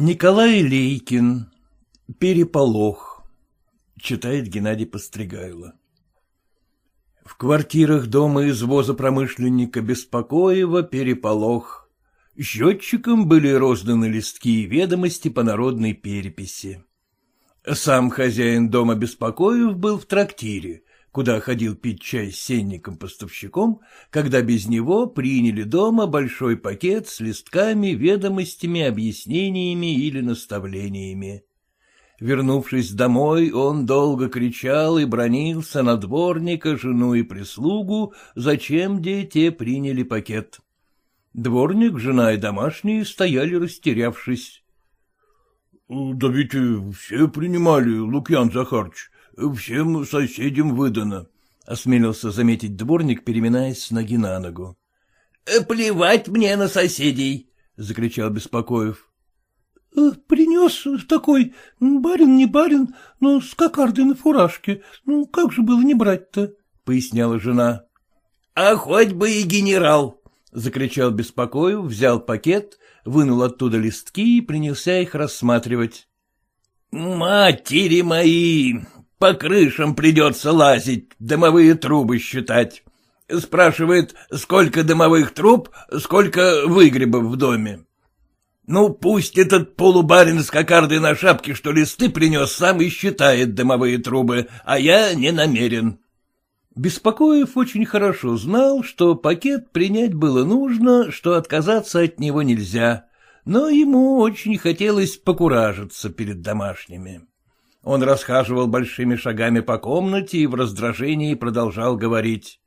Николай Лейкин. Переполох. Читает Геннадий Постригайло. В квартирах дома извоза промышленника Беспокоева переполох. Счетчикам были розданы листки и ведомости по народной переписи. Сам хозяин дома Беспокоев был в трактире, куда ходил пить чай с сенником-поставщиком, когда без него приняли дома большой пакет с листками, ведомостями, объяснениями или наставлениями. Вернувшись домой, он долго кричал и бронился на дворника, жену и прислугу, зачем дети приняли пакет. Дворник, жена и домашние стояли растерявшись. — Да ведь все принимали, Лукьян Захарыч, Всем соседям выдано, — осмелился заметить дворник, переминаясь с ноги на ногу. «Э, — Плевать мне на соседей, — закричал Беспокоев. «Э, — Принес такой, барин не барин, но с кокардой на фуражке. Ну, как же было не брать-то? — поясняла жена. — А хоть бы и генерал, — закричал Беспокоев, взял пакет, вынул оттуда листки и принялся их рассматривать. — Матери мои, по крышам придется лазить, дымовые трубы считать. Спрашивает, сколько дымовых труб, сколько выгребов в доме. Ну, пусть этот полубарин с кокардой на шапке, что листы принес, сам и считает дымовые трубы, а я не намерен. Беспокоев очень хорошо знал, что пакет принять было нужно, что отказаться от него нельзя, но ему очень хотелось покуражиться перед домашними. Он расхаживал большими шагами по комнате и в раздражении продолжал говорить.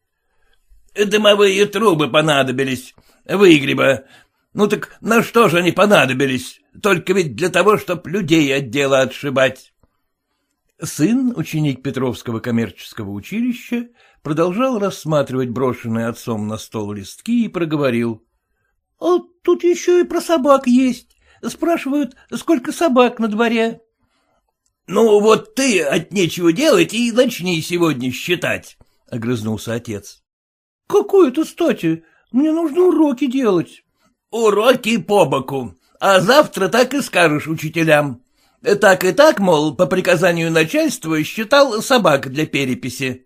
— Дымовые трубы понадобились, выгреба. Ну так на что же они понадобились? Только ведь для того, чтоб людей от дела отшибать. Сын, ученик Петровского коммерческого училища, продолжал рассматривать брошенные отцом на стол листки и проговорил. — А тут еще и про собак есть. Спрашивают, сколько собак на дворе. — Ну, вот ты от нечего делать и начни сегодня считать, — огрызнулся отец. — Какой это стати? Мне нужно уроки делать. — Уроки по боку, а завтра так и скажешь учителям. Так и так, мол, по приказанию начальства считал собак для переписи.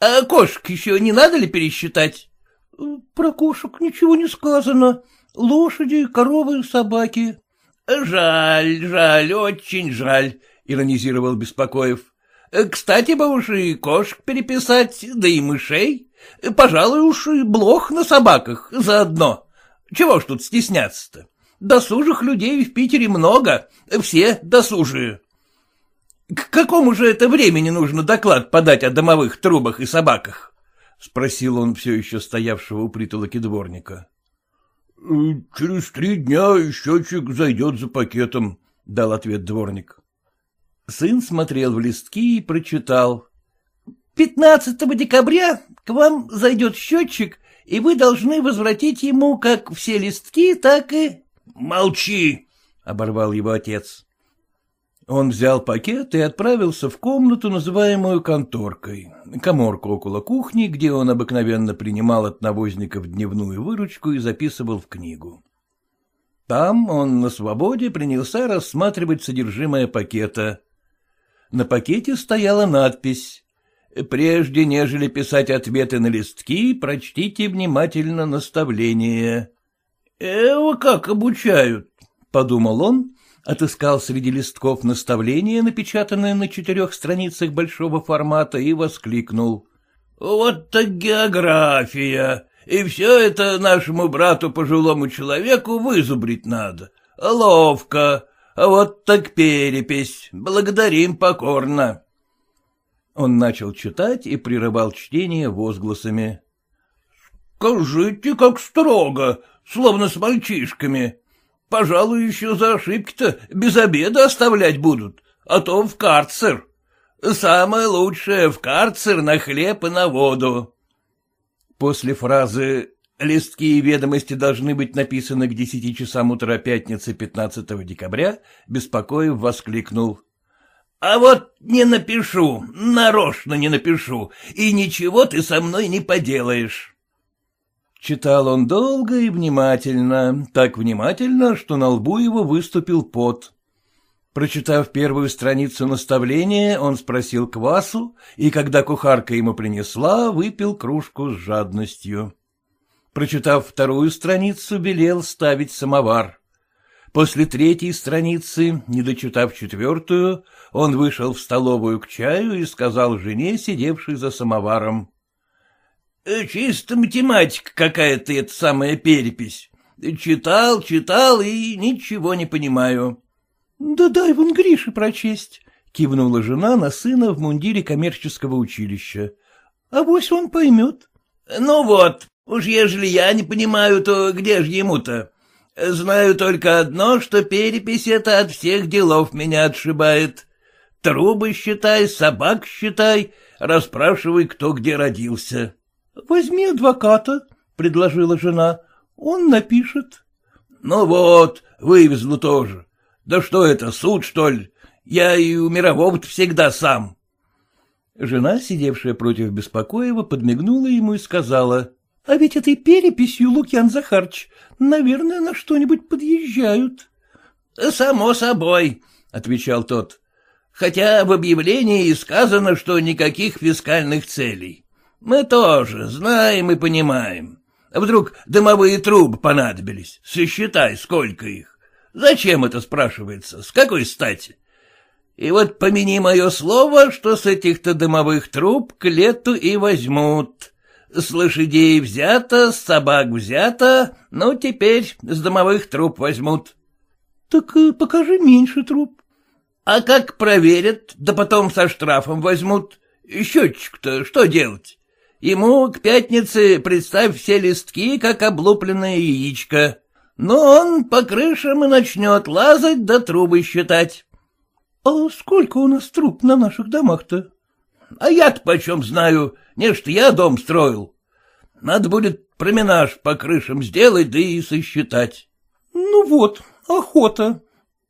А кошек еще не надо ли пересчитать? — Про кошек ничего не сказано. Лошади, коровы, собаки. — Жаль, жаль, очень жаль. — иронизировал Беспокоев. — Кстати бы уж и кошек переписать, да и мышей. Пожалуй, уж и блох на собаках заодно. Чего ж тут стесняться-то? Досужих людей в Питере много, все досужие. К какому же это времени нужно доклад подать о домовых трубах и собаках? — спросил он все еще стоявшего у притолоки дворника. — Через три дня счетчик зайдет за пакетом, — дал ответ дворник. Сын смотрел в листки и прочитал. «Пятнадцатого декабря к вам зайдет счетчик, и вы должны возвратить ему как все листки, так и...» «Молчи!» — оборвал его отец. Он взял пакет и отправился в комнату, называемую конторкой, коморку около кухни, где он обыкновенно принимал от навозников дневную выручку и записывал в книгу. Там он на свободе принялся рассматривать содержимое пакета. На пакете стояла надпись «Прежде нежели писать ответы на листки, прочтите внимательно наставление». «Эво как обучают», — подумал он, отыскал среди листков наставление, напечатанное на четырех страницах большого формата, и воскликнул. «Вот так география! И все это нашему брату пожилому человеку вызубрить надо. Ловко, вот так перепись. Благодарим покорно. Он начал читать и прерывал чтение возгласами. — Скажите, как строго, словно с мальчишками. Пожалуй, еще за ошибки-то без обеда оставлять будут, а то в карцер. Самое лучшее в карцер на хлеб и на воду. После фразы Листки и ведомости должны быть написаны к десяти часам утра пятницы 15 декабря, Беспокоев воскликнул. — А вот не напишу, нарочно не напишу, и ничего ты со мной не поделаешь. Читал он долго и внимательно, так внимательно, что на лбу его выступил пот. Прочитав первую страницу наставления, он спросил квасу, и когда кухарка ему принесла, выпил кружку с жадностью. Прочитав вторую страницу, велел ставить самовар. После третьей страницы, не дочитав четвертую, он вышел в столовую к чаю и сказал жене, сидевшей за самоваром. «Э, — Чисто математика какая-то эта самая перепись. Читал, читал и ничего не понимаю. — Да дай вон Грише прочесть, — кивнула жена на сына в мундире коммерческого училища. — А вось он поймет. — Ну вот, уж ежели я не понимаю, то где же ему-то? Знаю только одно, что перепись это от всех делов меня отшибает. Трубы считай, собак считай, расспрашивай, кто где родился. — Возьми адвоката, — предложила жена, — он напишет. — Ну вот, вывезло тоже. Да что это, суд, что ли? Я и у мирового всегда сам. Жена, сидевшая против Беспокоева, подмигнула ему и сказала. — А ведь этой переписью, Лукьян Захарч, наверное, на что-нибудь подъезжают. — Само собой, — отвечал тот. — Хотя в объявлении и сказано, что никаких фискальных целей. Мы тоже знаем и понимаем. А вдруг дымовые трубы понадобились? Сосчитай, сколько их. Зачем это спрашивается? С какой стати? И вот помяни мое слово, что с этих-то дымовых труб к лету и возьмут. С лошадей взято, с собак взято, ну, теперь с домовых труб возьмут. — Так э, покажи меньше труб. — А как проверят, да потом со штрафом возьмут. Счетчик-то что делать? Ему к пятнице представь все листки, как облупленное яичко. Но он по крышам и начнет лазать да трубы считать. — А сколько у нас труб на наших домах-то? — А я-то почем знаю, не что я дом строил. Надо будет променаж по крышам сделать, да и сосчитать. — Ну вот, охота.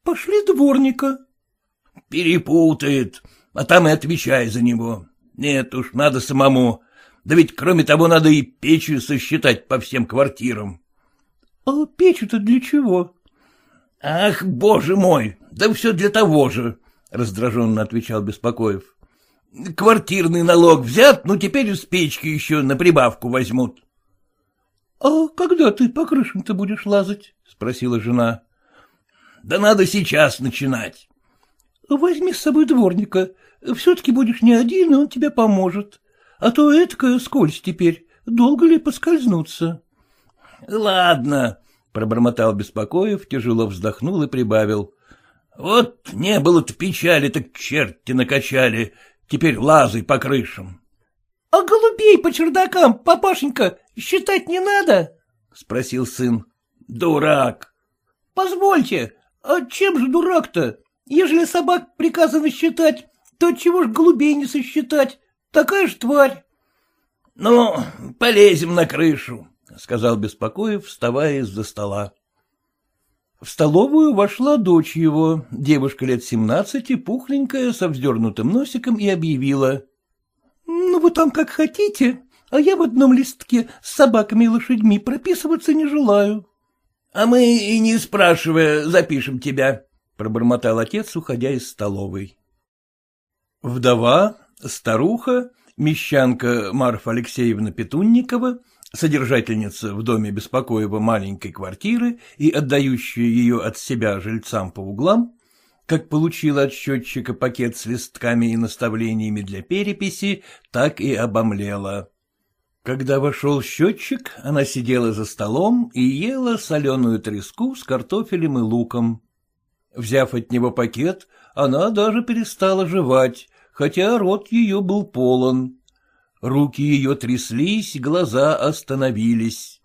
Пошли дворника. — Перепутает, а там и отвечай за него. Нет уж, надо самому. Да ведь, кроме того, надо и печи сосчитать по всем квартирам. — А печь-то для чего? — Ах, боже мой, да все для того же, — раздраженно отвечал Беспокоев. Квартирный налог взят, ну теперь с печки еще на прибавку возьмут. — А когда ты по крышам-то будешь лазать? — спросила жена. — Да надо сейчас начинать. — Возьми с собой дворника. Все-таки будешь не один, и он тебе поможет. А то этакая скользь теперь. Долго ли поскользнуться? — Ладно, — пробормотал Беспокоев, тяжело вздохнул и прибавил. — Вот не было-то печали, так черти накачали. Теперь лазай по крышам. — А голубей по чердакам, папашенька, считать не надо? — спросил сын. — Дурак. — Позвольте, а чем же дурак-то? Ежели собак приказано считать, то чего ж голубей не сосчитать? Такая ж тварь. — Ну, полезем на крышу, — сказал Беспокоев, вставая из-за стола. В столовую вошла дочь его, девушка лет семнадцати, пухленькая, со вздернутым носиком, и объявила. — Ну, вы там как хотите, а я в одном листке с собаками и лошадьми прописываться не желаю. — А мы и не спрашивая запишем тебя, — пробормотал отец, уходя из столовой. Вдова, старуха, мещанка Марфа Алексеевна Петунникова содержательница в доме Беспокоева маленькой квартиры и отдающая ее от себя жильцам по углам, как получила от счетчика пакет с листками и наставлениями для переписи, так и обомлела. Когда вошел счетчик, она сидела за столом и ела соленую треску с картофелем и луком. Взяв от него пакет, она даже перестала жевать, хотя рот ее был полон. Руки ее тряслись, глаза остановились.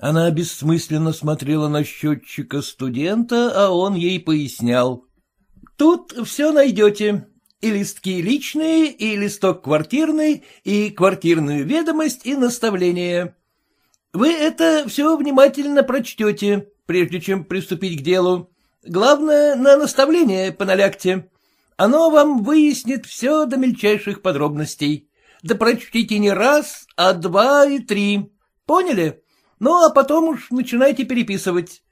Она бессмысленно смотрела на счетчика студента, а он ей пояснял. — Тут все найдете. И листки личные, и листок квартирный, и квартирную ведомость, и наставление. Вы это все внимательно прочтете, прежде чем приступить к делу. Главное, на наставление поналягте. Оно вам выяснит все до мельчайших подробностей да прочтите не раз, а два и три. Поняли? Ну, а потом уж начинайте переписывать.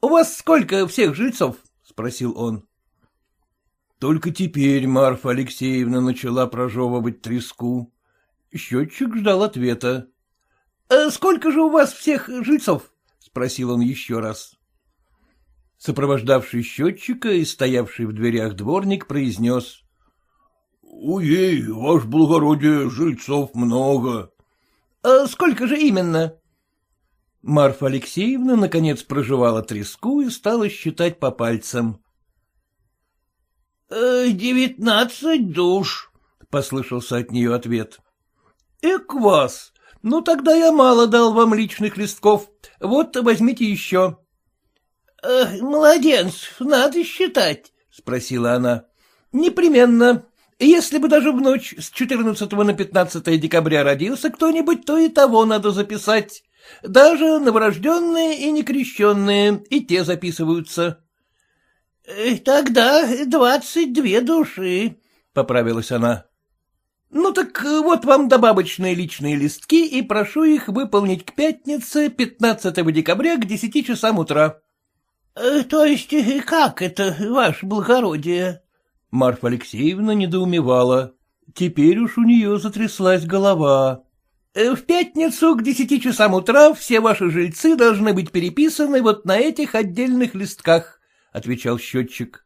У вас сколько всех жильцов? — спросил он. Только теперь Марфа Алексеевна начала прожевывать треску. Счетчик ждал ответа. «Э, — Сколько же у вас всех жильцов? — спросил он еще раз. Сопровождавший счетчика и стоявший в дверях дворник произнес. — Уей, ваше благородие, жильцов много. «А — Сколько же именно? Марфа Алексеевна, наконец, проживала треску и стала считать по пальцам. «Э, — Девятнадцать душ, — послышался от нее ответ. — Эк вас! Ну, тогда я мало дал вам личных листков. Вот, возьмите еще. Младенцев надо считать? — спросила она. — Непременно. Если бы даже в ночь с 14 на 15 декабря родился кто-нибудь, то и того надо записать. Даже новорожденные и некрещенные, и те записываются. Э, — Тогда двадцать две души, — поправилась она. — Ну так вот вам добавочные личные листки, и прошу их выполнить к пятнице, 15 декабря, к десяти часам утра. Э, — То есть э, как это, ваше благородие? Марфа Алексеевна недоумевала. Теперь уж у нее затряслась голова. Э, — В пятницу к десяти часам утра все ваши жильцы должны быть переписаны вот на этих отдельных листках, — отвечал счетчик.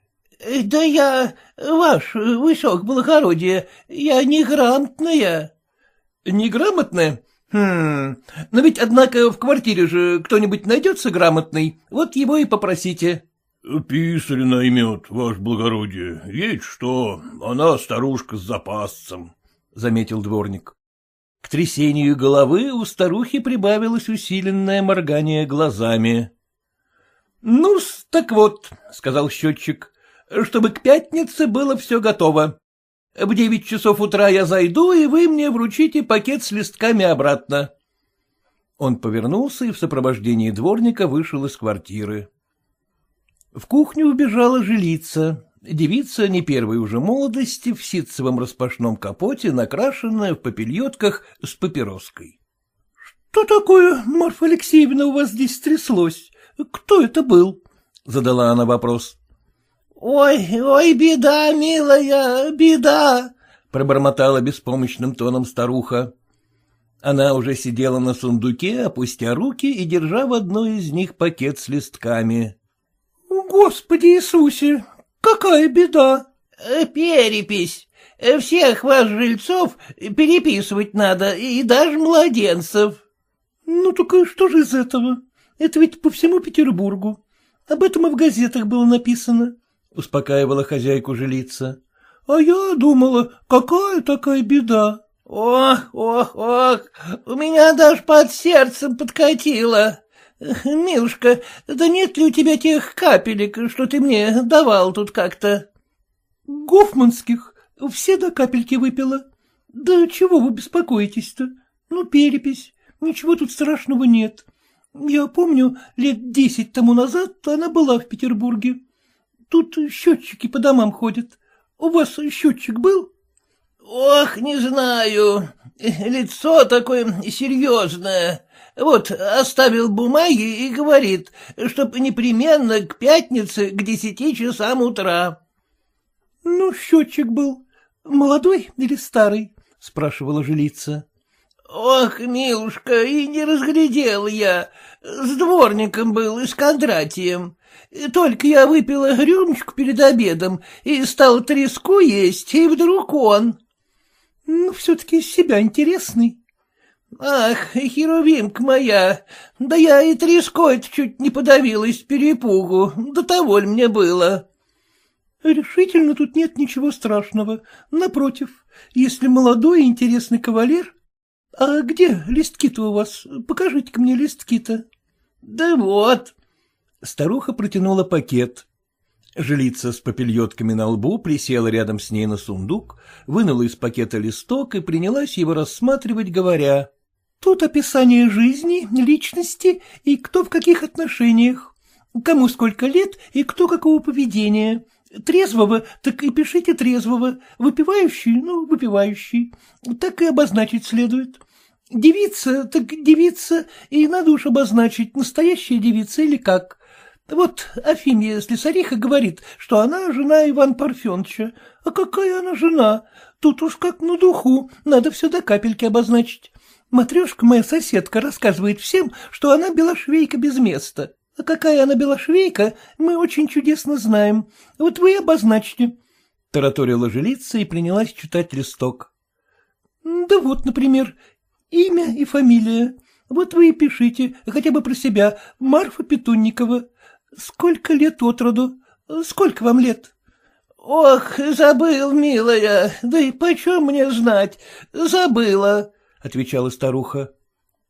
— Да я, ваш высок благородие, я неграмотная. — Неграмотная? Хм, но ведь, однако, в квартире же кто-нибудь найдется грамотный, вот его и попросите. — Писарь наймет, ваше благородие, есть что, она старушка с запасцем, — заметил дворник. К трясению головы у старухи прибавилось усиленное моргание глазами. — Ну, так вот, — сказал счетчик, — чтобы к пятнице было все готово. В девять часов утра я зайду, и вы мне вручите пакет с листками обратно. Он повернулся и в сопровождении дворника вышел из квартиры. В кухню убежала жилица, девица не первой уже молодости, в ситцевом распашном капоте, накрашенная в попельотках с папироской. — Что такое, Марфа Алексеевна, у вас здесь стряслось? Кто это был? — задала она вопрос. Ой, ой, беда, милая, беда! — пробормотала беспомощным тоном старуха. Она уже сидела на сундуке, опустя руки и держа в одной из них пакет с листками. — Господи Иисусе, какая беда! — Перепись. Всех вас жильцов переписывать надо, и даже младенцев. — Ну так что же из этого? Это ведь по всему Петербургу. Об этом и в газетах было написано. — успокаивала хозяйку жилица. — А я думала, какая такая беда. — Ох, ох, ох, у меня даже под сердцем подкатило. Милушка, да нет ли у тебя тех капелек, что ты мне давал тут как-то? — Гофманских. Все до капельки выпила. Да чего вы беспокоитесь-то? Ну, перепись. Ничего тут страшного нет. Я помню, лет десять тому назад она была в Петербурге. Тут счетчики по домам ходят. У вас счетчик был? — Ох, не знаю. Лицо такое серьезное. Вот оставил бумаги и говорит, чтоб непременно к пятнице к десяти часам утра. — Ну, счетчик был. Молодой или старый? — спрашивала жилица. — Ох, милушка, и не разглядел я. С дворником был и с Кондратием. Только я выпила рюмочку перед обедом и стала треску есть, и вдруг он. Ну, все-таки из себя интересный. Ах, херувимка моя, да я и треской-то чуть не подавилась перепугу, до того ли мне было. Решительно тут нет ничего страшного. Напротив, если молодой и интересный кавалер... А где листки-то у вас? Покажите-ка мне листки-то. Да вот, Старуха протянула пакет. Жилица с попельотками на лбу присела рядом с ней на сундук, вынула из пакета листок и принялась его рассматривать, говоря. — Тут описание жизни, личности и кто в каких отношениях, кому сколько лет и кто какого поведения. Трезвого, так и пишите трезвого, выпивающий, ну, выпивающий. Так и обозначить следует. Девица, так девица, и надо уж обозначить, настоящая девица или как. Вот Афимья Слесариха говорит, что она жена Ивана Парфеновича. А какая она жена? Тут уж как на духу, надо все до капельки обозначить. Матрешка, моя соседка, рассказывает всем, что она белошвейка без места. А какая она белошвейка, мы очень чудесно знаем. Вот вы обозначьте. Тараторила жилица и принялась читать листок. Да вот, например, имя и фамилия. Вот вы и пишите, хотя бы про себя, Марфа Петунникова. Сколько лет от роду? Сколько вам лет? — Ох, забыл, милая, да и почем мне знать? Забыла, — отвечала старуха.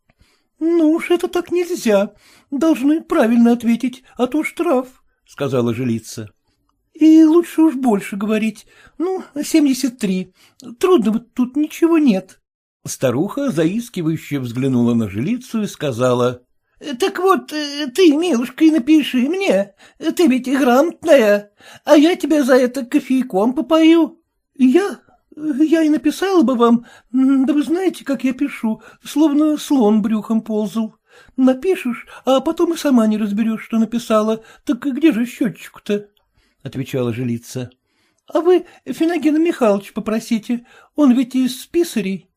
— Ну уж это так нельзя. Должны правильно ответить, а то штраф, — сказала жилица. — И лучше уж больше говорить. Ну, семьдесят три. Трудного тут ничего нет. Старуха заискивающе взглянула на жилицу и сказала. — Так вот, э, ты, милушка, и напиши мне. Ты ведь грамотная, а я тебя за это кофейком попою. — Я? Я и написала бы вам, да вы знаете, как я пишу, словно слон брюхом ползал. Напишешь, а потом и сама не разберешь, что написала. Так где же счетчик-то? — отвечала жилица. — А вы Финогена Михайловича попросите, он ведь из писарей.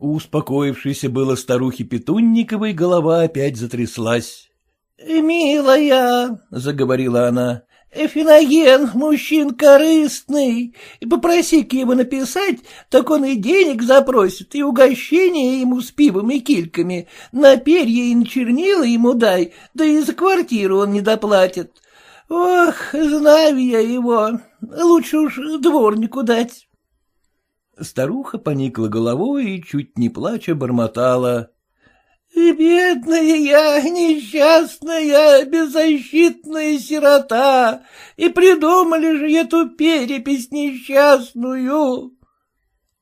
У успокоившейся было старухи Петунниковой голова опять затряслась. — Милая, — заговорила она, — Финоген мужчин корыстный, попроси-ка его написать, так он и денег запросит, и угощение ему с пивом и кильками, на перья и на чернила ему дай, да и за квартиру он не доплатит. Ох, знаю я его, лучше уж дворнику дать. Старуха поникла головой и, чуть не плача, бормотала. — Бедная я, несчастная, беззащитная сирота, и придумали же эту перепись несчастную.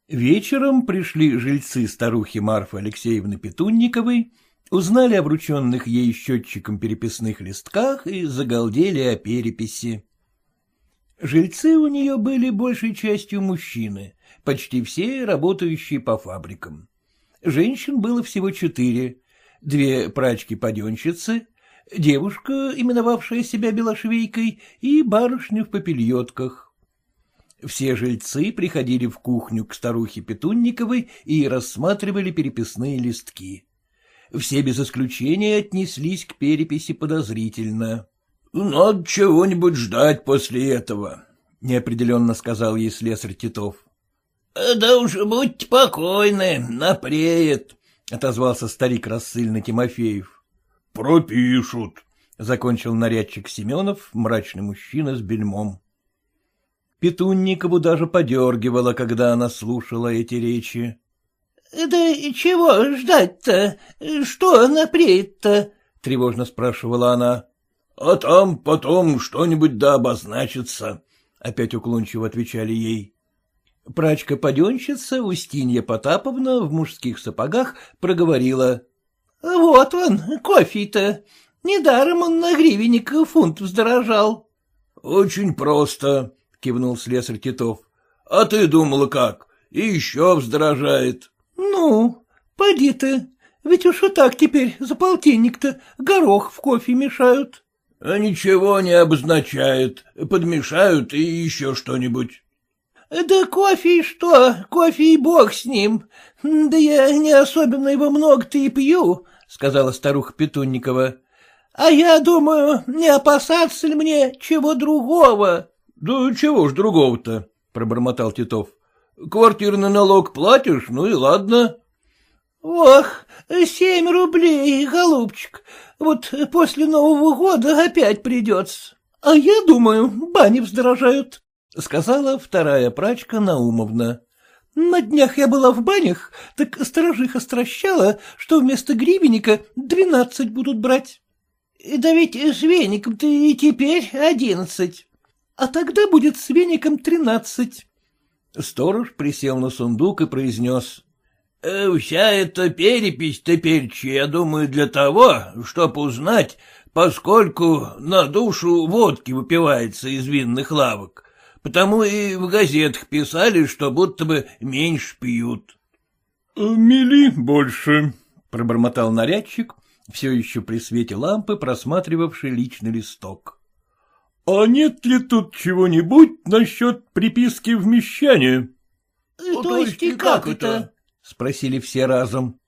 Вечером пришли жильцы старухи Марфы Алексеевны Петунниковой, узнали о врученных ей счетчиком переписных листках и загалдели о переписи. Жильцы у нее были большей частью мужчины, почти все работающие по фабрикам. Женщин было всего четыре, две прачки-паденщицы, девушка, именовавшая себя белошвейкой, и барышня в попельотках. Все жильцы приходили в кухню к старухе Петунниковой и рассматривали переписные листки. Все без исключения отнеслись к переписи подозрительно. — Надо чего-нибудь ждать после этого, — неопределенно сказал ей слесарь Титов. — Да уж будьте покойны, напреет, — отозвался старик рассыльный Тимофеев. — Пропишут, — закончил нарядчик Семенов, мрачный мужчина с бельмом. Петунникову даже подергивала, когда она слушала эти речи. — Да чего ждать-то? Что напреет-то? — тревожно спрашивала она. — А там потом что-нибудь да обозначится, — опять уклончиво отвечали ей. Прачка-паденщица Устинья Потаповна в мужских сапогах проговорила. — Вот он, кофе-то. Недаром он на гривенник фунт вздорожал. — Очень просто, — кивнул слесарь Титов. — А ты думала как? И еще вздорожает. — Ну, поди ты. Ведь уж и так теперь за полтинник-то горох в кофе мешают. — А ничего не обозначает. Подмешают и еще что-нибудь. — Да кофе и что, кофе и бог с ним. Да я не особенно его много-то и пью, — сказала старуха Петунникова. — А я думаю, не опасаться ли мне чего другого? — Да чего ж другого-то, — пробормотал Титов. — Квартирный налог платишь, ну и ладно. — Ох, семь рублей, голубчик, вот после Нового года опять придется. А я думаю, бани вздорожают. — сказала вторая прачка Наумовна. — На днях я была в банях, так сторожиха стращала, что вместо гривенника двенадцать будут брать. — Да ведь с веником-то и теперь одиннадцать. А тогда будет с веником тринадцать. Сторож присел на сундук и произнес. «Э, — Вся эта перепись теперь, я думаю, для того, чтоб узнать, поскольку на душу водки выпивается из винных лавок, Потому и в газетах писали, что будто бы меньше пьют. Мели больше, — пробормотал нарядчик, все еще при свете лампы просматривавший личный листок. — А нет ли тут чего-нибудь насчет приписки в мещане? — То есть и как это? — спросили все разом.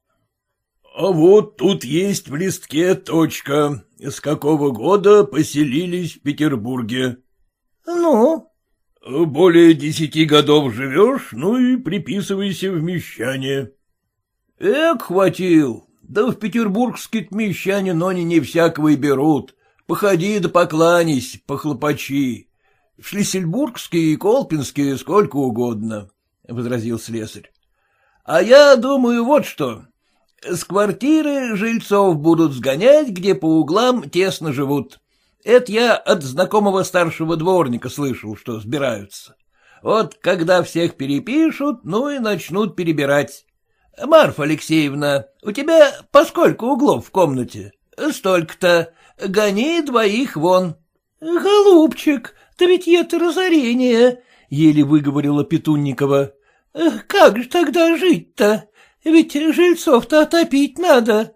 — А вот тут есть в листке точка, с какого года поселились в Петербурге. — Ну? — Более десяти годов живешь, ну и приписывайся в мещане. — Эк, хватил, да в петербургские мещане, но не, не всякого и берут. Походи да покланись, похлопачи. В Шлиссельбургские и Колпинские сколько угодно, — возразил слесарь. — А я думаю вот что. С квартиры жильцов будут сгонять, где по углам тесно живут. Это я от знакомого старшего дворника слышал, что сбираются. Вот когда всех перепишут, ну и начнут перебирать. — Марфа Алексеевна, у тебя поскольку углов в комнате? — Столько-то. Гони двоих вон. — Голубчик, да ведь это разорение, — еле выговорила Петунникова. — Как же тогда жить-то? Ведь жильцов-то отопить надо.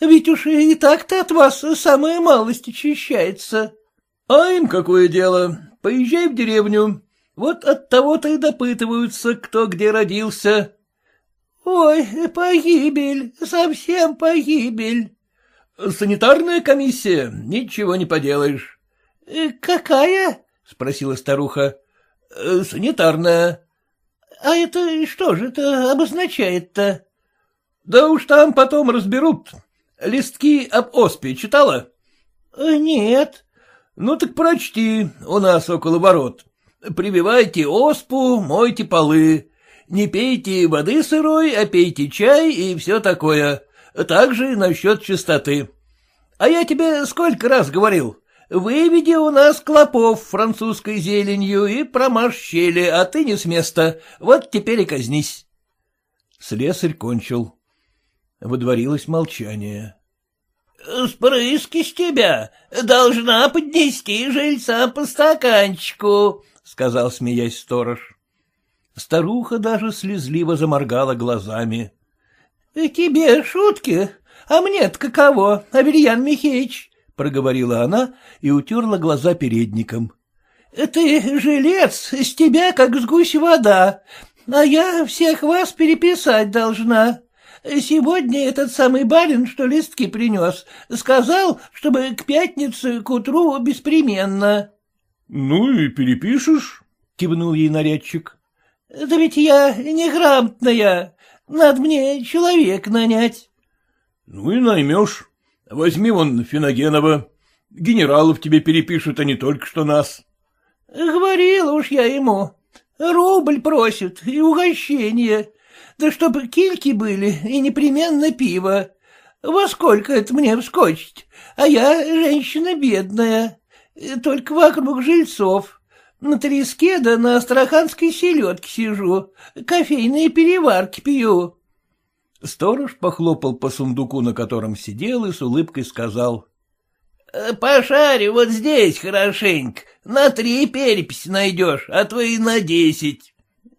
Ведь уж и так-то от вас самая малость очищается. — А им какое дело? Поезжай в деревню. Вот от того-то и допытываются, кто где родился. — Ой, погибель, совсем погибель. — Санитарная комиссия, ничего не поделаешь. Э, — Какая? — спросила старуха. Э, — Санитарная. — А это что же это обозначает-то? — Да уж там потом разберут. Листки об оспе читала? Э, — Нет. — Ну так прочти, у нас около ворот. Прививайте оспу, мойте полы. Не пейте воды сырой, а пейте чай и все такое. Также насчет чистоты. А я тебе сколько раз говорил, выведи у нас клопов французской зеленью и промажь щели, а ты не с места. Вот теперь и казнись. Слесарь кончил. Водворилось молчание. — Спрыски с тебя должна поднести жильца по стаканчику, — сказал, смеясь сторож. Старуха даже слезливо заморгала глазами. — Тебе шутки, а мне-то каково, Аверьян Михеич? — проговорила она и утерла глаза передником. — Ты жилец, с тебя как с гусь вода, а я всех вас переписать должна. Сегодня этот самый барин, что листки принес, сказал, чтобы к пятнице к утру беспременно. — Ну и перепишешь, — кивнул ей нарядчик. — Да ведь я неграмотная. Надо мне человек нанять. — Ну и наймешь. Возьми вон Финогенова. Генералов тебе перепишут, а не только что нас. — Говорила уж я ему. Рубль просит и угощение. Да чтобы кильки были и непременно пиво. Во сколько это мне вскочить? А я женщина бедная. Только вокруг жильцов. На треске да на астраханской селедке сижу, кофейные переварки пью. Сторож похлопал по сундуку, на котором сидел, и с улыбкой сказал. «Э, — Пошарю вот здесь хорошенько, на три переписи найдешь, а то и на десять. —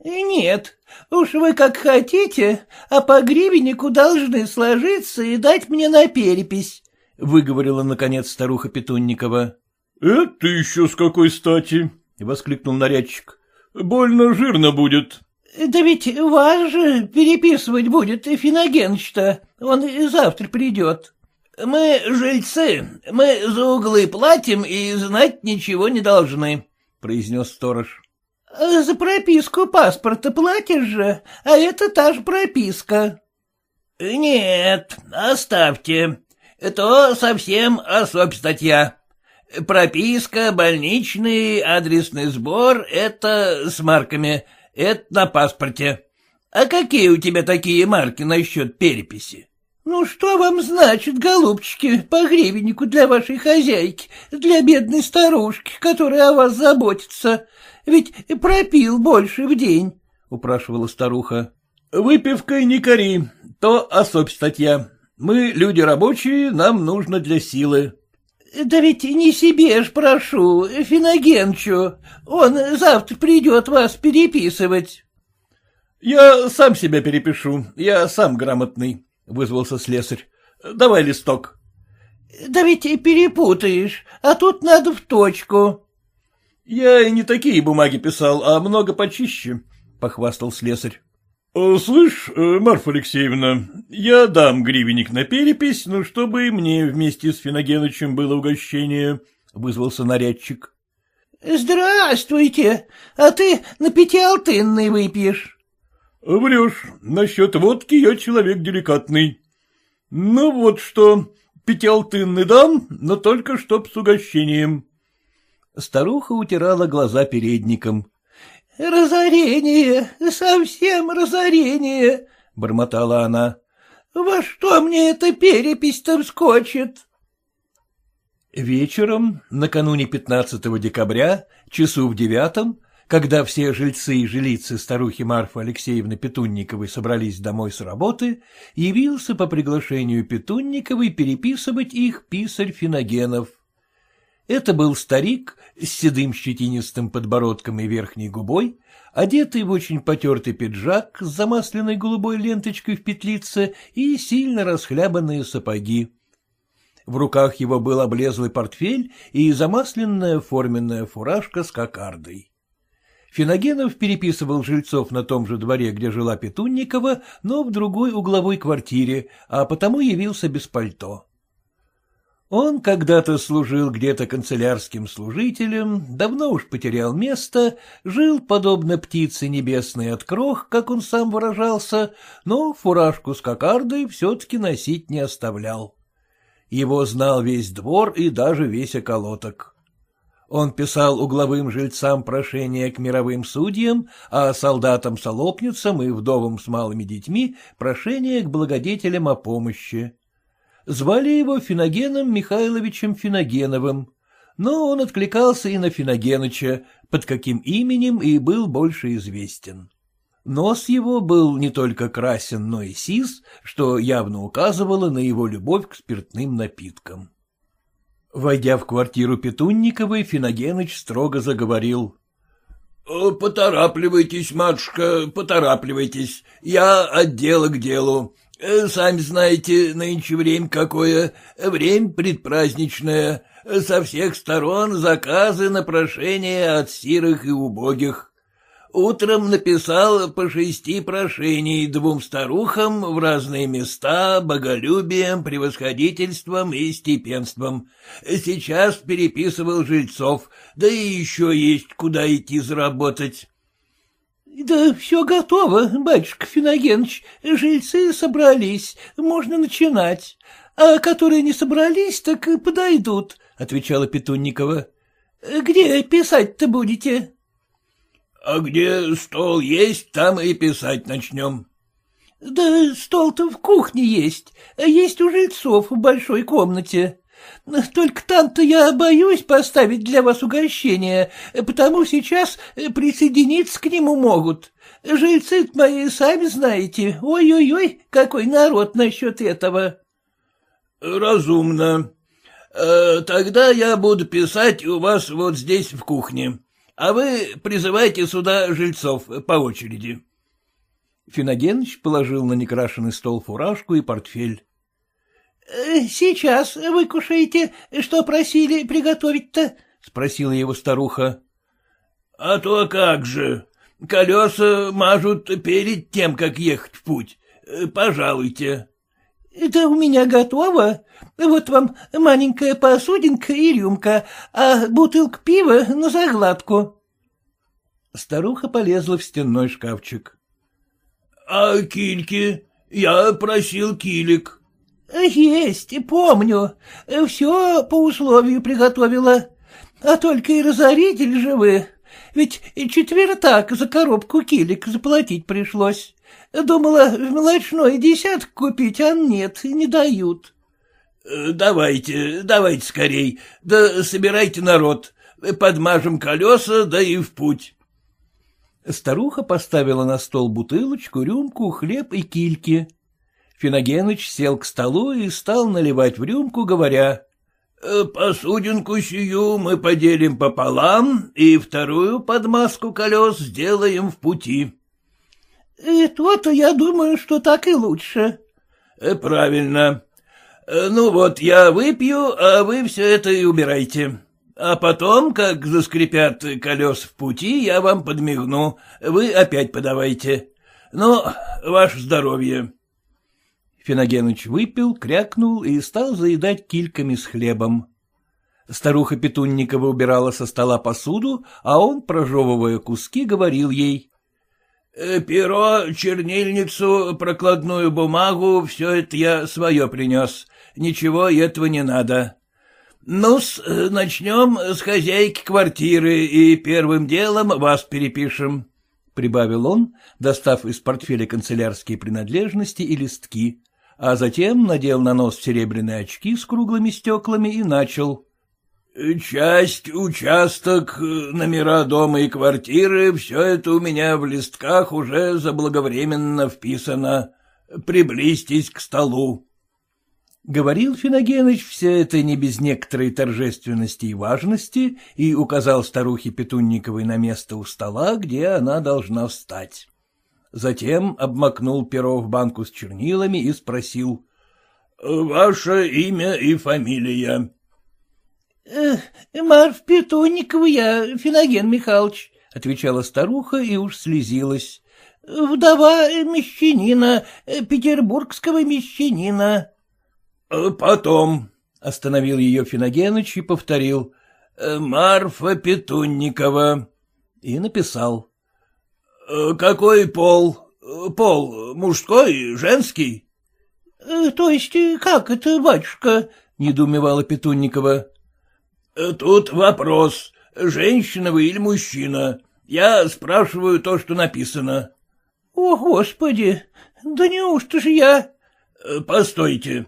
Нет, уж вы как хотите, а по гривеннику должны сложиться и дать мне на перепись, — выговорила, наконец, старуха Петунникова. — Это еще с какой стати? — воскликнул нарядчик. — Больно жирно будет. — Да ведь вас же переписывать будет Финогеныч-то, он и завтра придет. Мы жильцы, мы за углы платим и знать ничего не должны, — произнес сторож. — За прописку паспорта платишь же, а это та же прописка. — Нет, оставьте, то совсем особь статья. Прописка, больничный, адресный сбор — это с марками, это на паспорте. А какие у тебя такие марки насчет переписи? — Ну, что вам значит, голубчики, по гривеннику для вашей хозяйки, для бедной старушки, которая о вас заботится? Ведь пропил больше в день, — упрашивала старуха. — Выпивкой не кори, то особь статья. Мы люди рабочие, нам нужно для силы. — Да ведь не себе ж прошу, Финогенчу. Он завтра придет вас переписывать. Я сам себя перепишу, я сам грамотный, — вызвался слесарь. — Давай листок. — Да ведь и перепутаешь, а тут надо в точку. — Я и не такие бумаги писал, а много почище, — похвастал слесарь. — Слышь, э, Марфа Алексеевна, я дам гривенник на перепись, но чтобы мне вместе с Финогенычем было угощение, — вызвался нарядчик. — Здравствуйте, а ты на пятиалтынный выпьешь. — Врешь, насчет водки я человек деликатный. Ну вот что, пятиалтынный дам, но только чтоб с угощением. Старуха утирала глаза передником. — Разорение, совсем разорение, — бормотала она. — Во что мне эта перепись-то вскочит? Вечером, накануне 15 декабря, часу в девятом, когда все жильцы и жилицы старухи Марфы Алексеевны Петунниковой собрались домой с работы, явился по приглашению Петунниковой переписывать их писарь Финогенов. Это был старик с седым щетинистым подбородком и верхней губой, одетый в очень потертый пиджак с замасленной голубой ленточкой в петлице и сильно расхлябанные сапоги. В руках его был облезлый портфель и замасленная форменная фуражка с кокардой. Финогенов переписывал жильцов на том же дворе, где жила Петунникова, но в другой угловой квартире, а потому явился без пальто. Он когда-то служил где-то канцелярским служителем, давно уж потерял место, жил, подобно птице небесной от крох, как он сам выражался, но фуражку с кокардой все-таки носить не оставлял. Его знал весь двор и даже весь околоток. Он писал угловым жильцам прошения к мировым судьям, а солдатам-солопницам и вдовам с малыми детьми прошения к благодетелям о помощи. Звали его Финогеном Михайловичем Финогеновым, но он откликался и на Финогеныча, под каким именем и был больше известен. Нос его был не только красен, но и сис, что явно указывало на его любовь к спиртным напиткам. Войдя в квартиру Петунниковой, Финогеныч строго заговорил. «Э, — Поторапливайтесь, матушка, поторапливайтесь. Я от дела к делу. Э, сами знаете, нынче время какое, время предпраздничное, со всех сторон заказы на прошение от сирых и убогих. Утром написал по шести прошений двум старухам в разные места боголюбием, превосходительством и степенством. Сейчас переписывал жильцов, да и еще есть куда идти заработать. — Да все готово, батюшка Финогенович, жильцы собрались, можно начинать. А которые не собрались, так подойдут, — отвечала Петунникова. — Где писать-то будете? — А где стол есть, там и писать начнем. — Да стол-то в кухне есть, есть у жильцов в большой комнате. Только там-то я боюсь поставить для вас угощение, потому сейчас присоединиться к нему могут. жильцы мои сами знаете, ой-ой-ой, какой народ насчет этого. — Разумно. Э, тогда я буду писать у вас вот здесь в кухне, а вы призывайте сюда жильцов по очереди. Финогеныч положил на некрашенный стол фуражку и портфель. Э, — Сейчас вы кушаете, что просили приготовить-то? — спросила его старуха. — А то как же. Колеса мажут перед тем, как ехать в путь. Э, пожалуйте. — Да у меня готово. Вот вам маленькая посудинка и рюмка, а бутылка пива на загладку. Старуха полезла в стенной шкафчик. — А кильки? Я просил килик. — Есть, помню. Все по условию приготовила. А только и разоритель же вы. Ведь четвертак за коробку килик заплатить пришлось. Думала, в молочной десяток купить, а нет, не дают. — Давайте, давайте скорей, да собирайте народ. Подмажем колеса, да и в путь. Старуха поставила на стол бутылочку, рюмку, хлеб и кильки. Финогеныч сел к столу и стал наливать в рюмку, говоря, «Э, «Посудинку сию мы поделим пополам и вторую подмазку колес сделаем в пути». И то-то я думаю, что так и лучше. — Правильно. Ну вот, я выпью, а вы все это и убирайте. А потом, как заскрипят колес в пути, я вам подмигну, вы опять подавайте. Ну, ваше здоровье. Финогеныч выпил, крякнул и стал заедать кильками с хлебом. Старуха Петунникова убирала со стола посуду, а он, прожевывая куски, говорил ей. «Э, — Перо, чернильницу, прокладную бумагу — все это я свое принес. Ничего этого не надо. ну начнем с хозяйки квартиры и первым делом вас перепишем, — прибавил он, достав из портфеля канцелярские принадлежности и листки а затем надел на нос серебряные очки с круглыми стеклами и начал. — Часть, участок, номера дома и квартиры — все это у меня в листках уже заблаговременно вписано. Приблизьтесь к столу. Говорил Финогеныч все это не без некоторой торжественности и важности и указал старухе Петунниковой на место у стола, где она должна встать. Затем обмакнул перо в банку с чернилами и спросил. — Ваше имя и фамилия? «Э, — Марф Петунникова я, Финоген Михайлович, — отвечала старуха и уж слезилась. — Вдова мещанина, петербургского мещанина. «Э, — Потом, — остановил ее Финогеныч и повторил. «Э, — Марфа Петунникова. И написал. Э, — Какой пол? Пол мужской, женский? Э, — То есть как это, батюшка? — недоумевала Петунникова. Э, — Тут вопрос, женщина вы или мужчина. Я спрашиваю то, что написано. — О, Господи! Да неужто же я... — Постойте.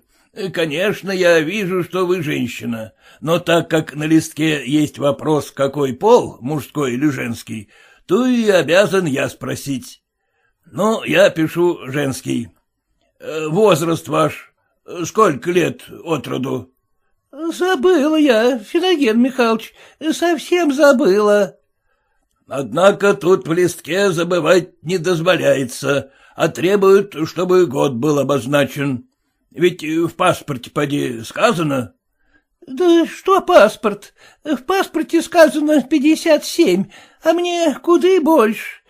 Конечно, я вижу, что вы женщина, но так как на листке есть вопрос, какой пол, мужской или женский, то и обязан я спросить. Ну, я пишу женский. Э, возраст ваш сколько лет от роду? — Забыла я, Финоген Михайлович, совсем забыла. — Однако тут в листке забывать не дозволяется, а требуют, чтобы год был обозначен. Ведь в паспорте, поди, сказано? — Да что паспорт? В паспорте сказано пятьдесят семь, а мне куда больше.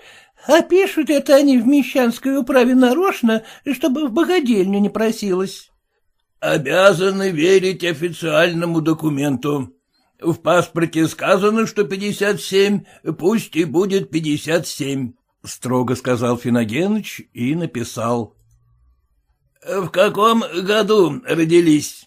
А пишут это они в Мещанской управе нарочно, чтобы в богадельню не просилось. — Обязаны верить официальному документу. В паспорте сказано, что пятьдесят семь, пусть и будет пятьдесят семь, — строго сказал Финогеныч и написал. — В каком году родились? —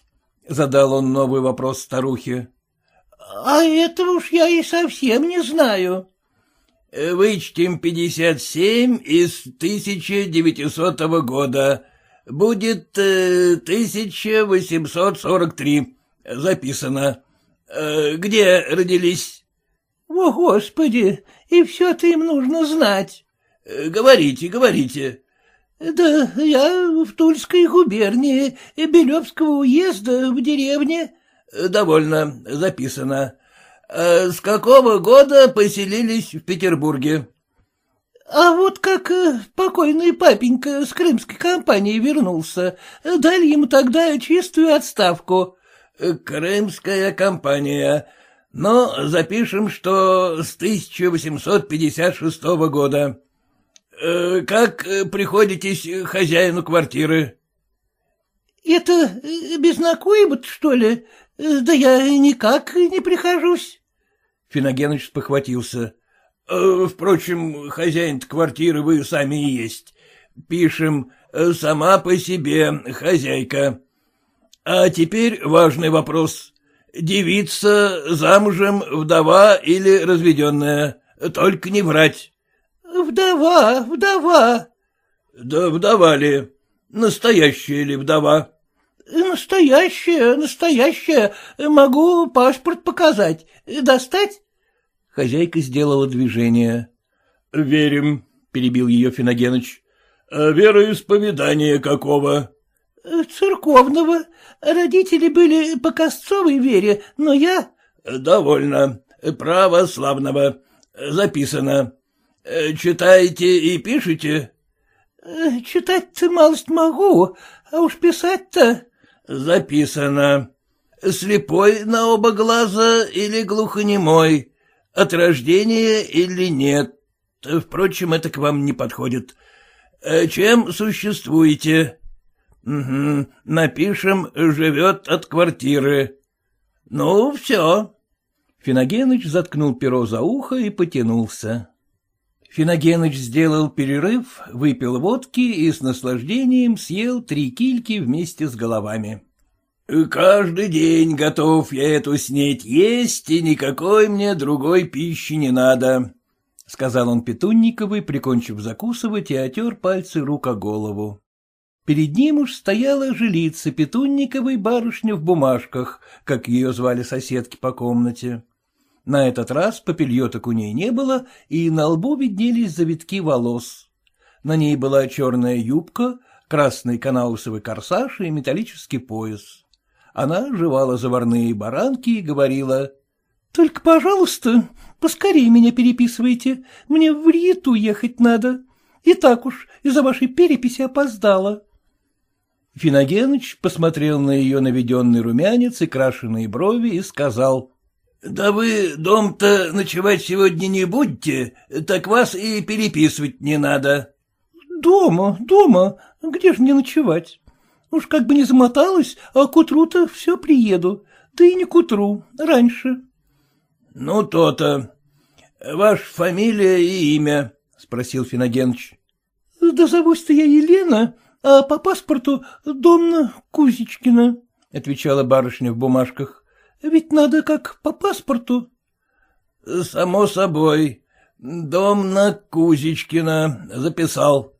задал он новый вопрос старухе. — А этого уж я и совсем не знаю. — Вычтем пятьдесят семь из тысяча девятисотого года. Будет тысяча восемьсот сорок три. Записано. Э, где родились? — О, Господи, и все-то им нужно знать. Э, — Говорите, говорите. Да я в Тульской губернии, Белевского уезда, в деревне. Довольно записано. А с какого года поселились в Петербурге? А вот как э, покойный папенька с крымской компанией вернулся, дали ему тогда чистую отставку. Крымская компания. Но запишем, что с 1856 года. Э, как э, приходитесь хозяину квартиры? — Это э, без накоеба что ли? Да я никак не прихожусь. Финогеныч похватился. Впрочем, хозяин квартиры вы сами и есть. Пишем «сама по себе хозяйка». А теперь важный вопрос. Девица замужем, вдова или разведенная? Только не врать. Вдова, вдова. Да вдова ли? Настоящая ли вдова? Настоящая, настоящая. Могу паспорт показать. Достать? Хозяйка сделала движение. — Верим, — перебил ее Финогеныч. А — Вероисповедание какого? — Церковного. Родители были по Косцовой вере, но я... — Довольно. Православного. Записано. — Читаете и пишете? — Читать-то малость могу, а уж писать-то... — Записано. Слепой на оба глаза или глухонемой, от рождения или нет. Впрочем, это к вам не подходит. Э, чем существуете? Угу. Напишем «живет от квартиры». Ну, все. Финогеныч заткнул перо за ухо и потянулся. Финогеныч сделал перерыв, выпил водки и с наслаждением съел три кильки вместе с головами. — Каждый день готов я эту снеть есть, и никакой мне другой пищи не надо, — сказал он Петунниковой, прикончив закусывать, и отер пальцы рук о голову. Перед ним уж стояла жилица Петунниковой барышня в бумажках, как ее звали соседки по комнате. На этот раз попельеток у ней не было, и на лбу виднелись завитки волос. На ней была черная юбка, красный канаусовый корсаж и металлический пояс. Она жевала заварные баранки и говорила. — Только, пожалуйста, поскорее меня переписывайте, мне в Риту ехать надо. И так уж из-за вашей переписи опоздала. Финогеныч посмотрел на ее наведенный румянец и крашеные брови и сказал. — Да вы дом-то ночевать сегодня не будете, так вас и переписывать не надо. — Дома, дома, где же мне ночевать? Уж как бы не замоталась, а к утру-то все приеду, да и не к утру, раньше. — Ну, то-то. Ваша фамилия и имя? — спросил Финогеныч. — Да зовусь-то я Елена, а по паспорту Донна Кузичкина, — отвечала барышня в бумажках. — Ведь надо как по паспорту. — Само собой. Домна Кузичкина. Записал.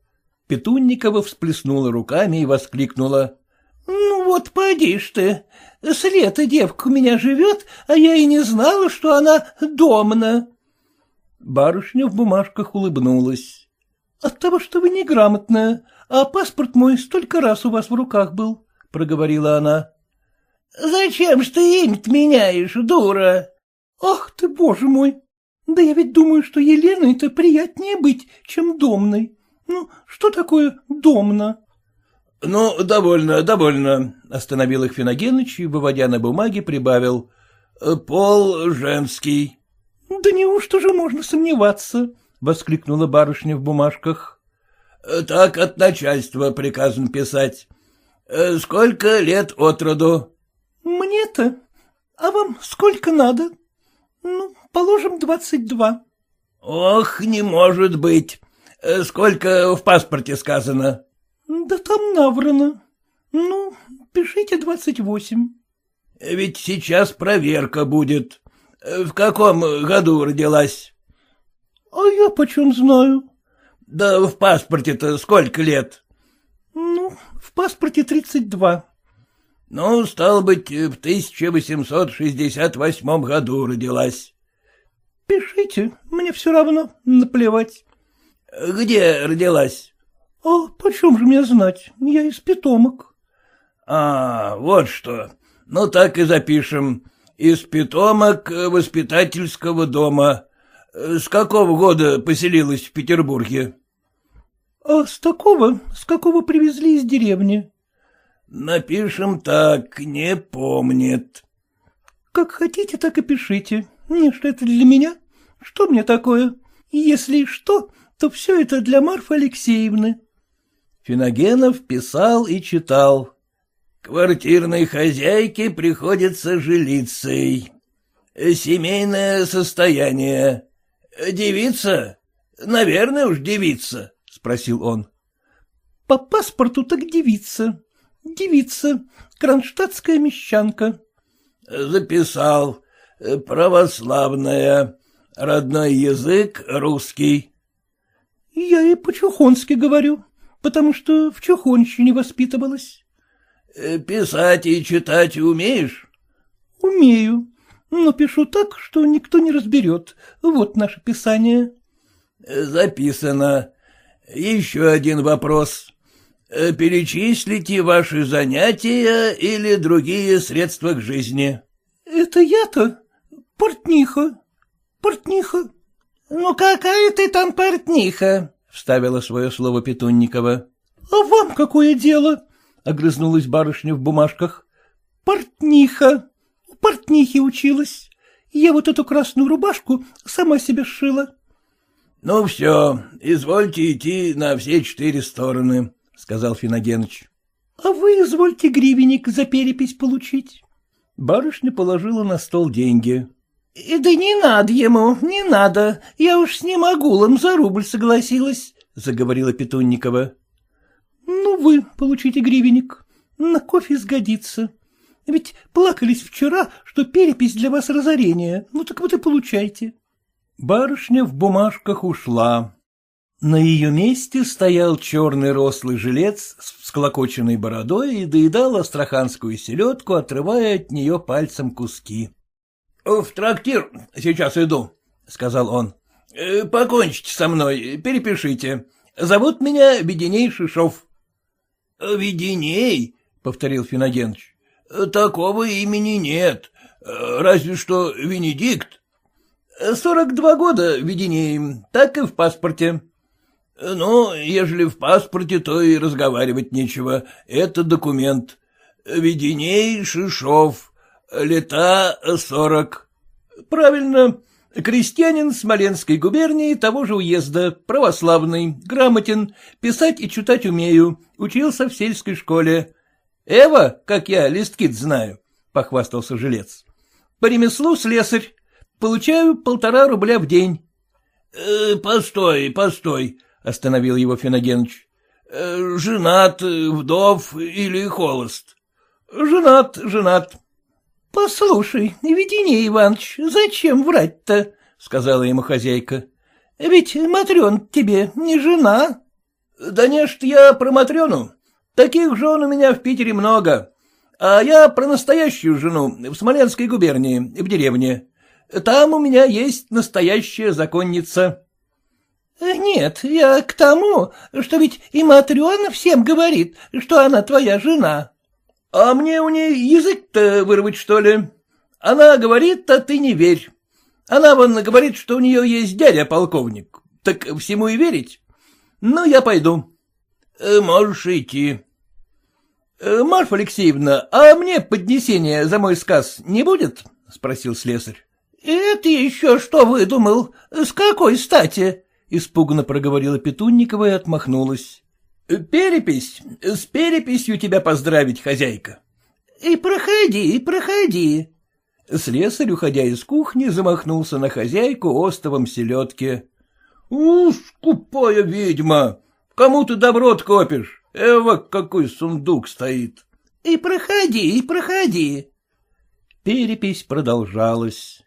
Петунникова всплеснула руками и воскликнула. — Ну вот поди ж ты. С лета девка у меня живет, а я и не знала, что она домна. Барышня в бумажках улыбнулась. — От того, что вы неграмотная, а паспорт мой столько раз у вас в руках был, — проговорила она. — Зачем ж ты имя меняешь, дура? — Ах ты, боже мой! Да я ведь думаю, что Еленой-то приятнее быть, чем домной. Ну, что такое домна? — Ну, довольно, довольно, — остановил их Финогеныч и, выводя на бумаге, прибавил. — Пол женский. — Да неужто же можно сомневаться? — воскликнула барышня в бумажках. — Так от начальства приказан писать. Э, сколько лет от роду? — Мне-то? А вам сколько надо? Ну, положим, двадцать два. — Ох, не может быть. Э, сколько в паспорте сказано? — Да там наврано. Ну, пишите двадцать восемь. — Ведь сейчас проверка будет. Э, в каком году родилась? — А я почем знаю? Да в паспорте-то сколько лет? — Ну, в паспорте тридцать два. — Ну, стало быть, в 1868 году родилась. — Пишите, мне все равно, наплевать. — Где родилась? — А почем же мне знать? Я из питомок. — А, вот что. Ну, так и запишем. Из питомок воспитательского дома. С какого года поселилась в Петербурге? — А с такого, с какого привезли из деревни? — Напишем так, не помнит. — Как хотите, так и пишите. Не, что это для меня. Что мне такое? Если что, то все это для Марфы Алексеевны. Финогенов писал и читал. Квартирной хозяйке приходится жилицей. Семейное состояние. Девица? Наверное уж девица. — спросил он. — По паспорту так девица. Девица, кронштадтская мещанка. — Записал. Православная. Родной язык русский. — Я и по-чухонски говорю, потому что в чухонщине воспитывалась. — Писать и читать умеешь? — Умею, но пишу так, что никто не разберет. Вот наше писание. — Записано. Еще один вопрос. Э, перечислите ваши занятия или другие средства к жизни. — Это я-то? Портниха. Портниха. — Ну какая ты там портниха? —— вставила свое слово Петунникова. — А вам какое дело? — огрызнулась барышня в бумажках. — Портниха. У портнихи училась. Я вот эту красную рубашку сама себе сшила. — Ну все, извольте идти на все четыре стороны, — сказал Финогеныч. — А вы извольте гривенник за перепись получить. Барышня положила на стол деньги. — Да не надо ему, не надо, я уж с ним огулом за рубль согласилась, — заговорила Петунникова. — Ну, вы получите гривенник, на кофе сгодится. Ведь плакались вчера, что перепись для вас разорение, ну так вот и получайте. Барышня в бумажках ушла. На ее месте стоял черный рослый жилец с всклокоченной бородой и доедал астраханскую селедку, отрывая от нее пальцем куски. — В трактир сейчас иду, — сказал он. «Э, — Покончите со мной, перепишите. Зовут меня Веденей Шишов. — Веденей? — повторил Финогенович. — Такого имени нет. Разве что Венедикт. — Сорок два года, Веденей, так и в паспорте. — Ну, ежели в паспорте, то и разговаривать нечего. Это документ. Веденей Шишов. Лета сорок. — Правильно. Крестьянин Смоленской губернии того же уезда, православный, грамотен, писать и читать умею, учился в сельской школе. Эва, как я листки знаю, — похвастался жилец. По ремеслу слесарь. Получаю полтора рубля в день. «Э, — Постой, постой, — остановил его Финогеныч. «Э, — Женат, вдов или холост? — Женат, женат. — Послушай, Веденей Иванович, зачем врать-то? — сказала ему хозяйка. — Ведь Матрен тебе не жена. — Да не ж я про Матрену. Таких жен у меня в Питере много. А я про настоящую жену в Смоленской губернии, в деревне. Там у меня есть настоящая законница. Э, — Нет, я к тому, что ведь и Матрена всем говорит, что она твоя жена. — А мне у ней язык-то вырвать, что ли? Она говорит, а ты не верь. Она вон говорит, что у нее есть дядя-полковник. Так всему и верить? Ну, я пойду. Э, — Можешь идти. Э, — Марфа Алексеевна, а мне поднесение за мой сказ не будет? — спросил слесарь. — Это еще что выдумал? С какой стати? Испуганно проговорила Петунникова и отмахнулась. — Перепись. С переписью тебя поздравить, хозяйка. — И проходи, и проходи. Слесарь, уходя из кухни, замахнулся на хозяйку остовом селедки. — Уж, скупая ведьма! Кому ты добро копишь? Эва, какой сундук стоит! — И проходи, и проходи. Перепись продолжалась.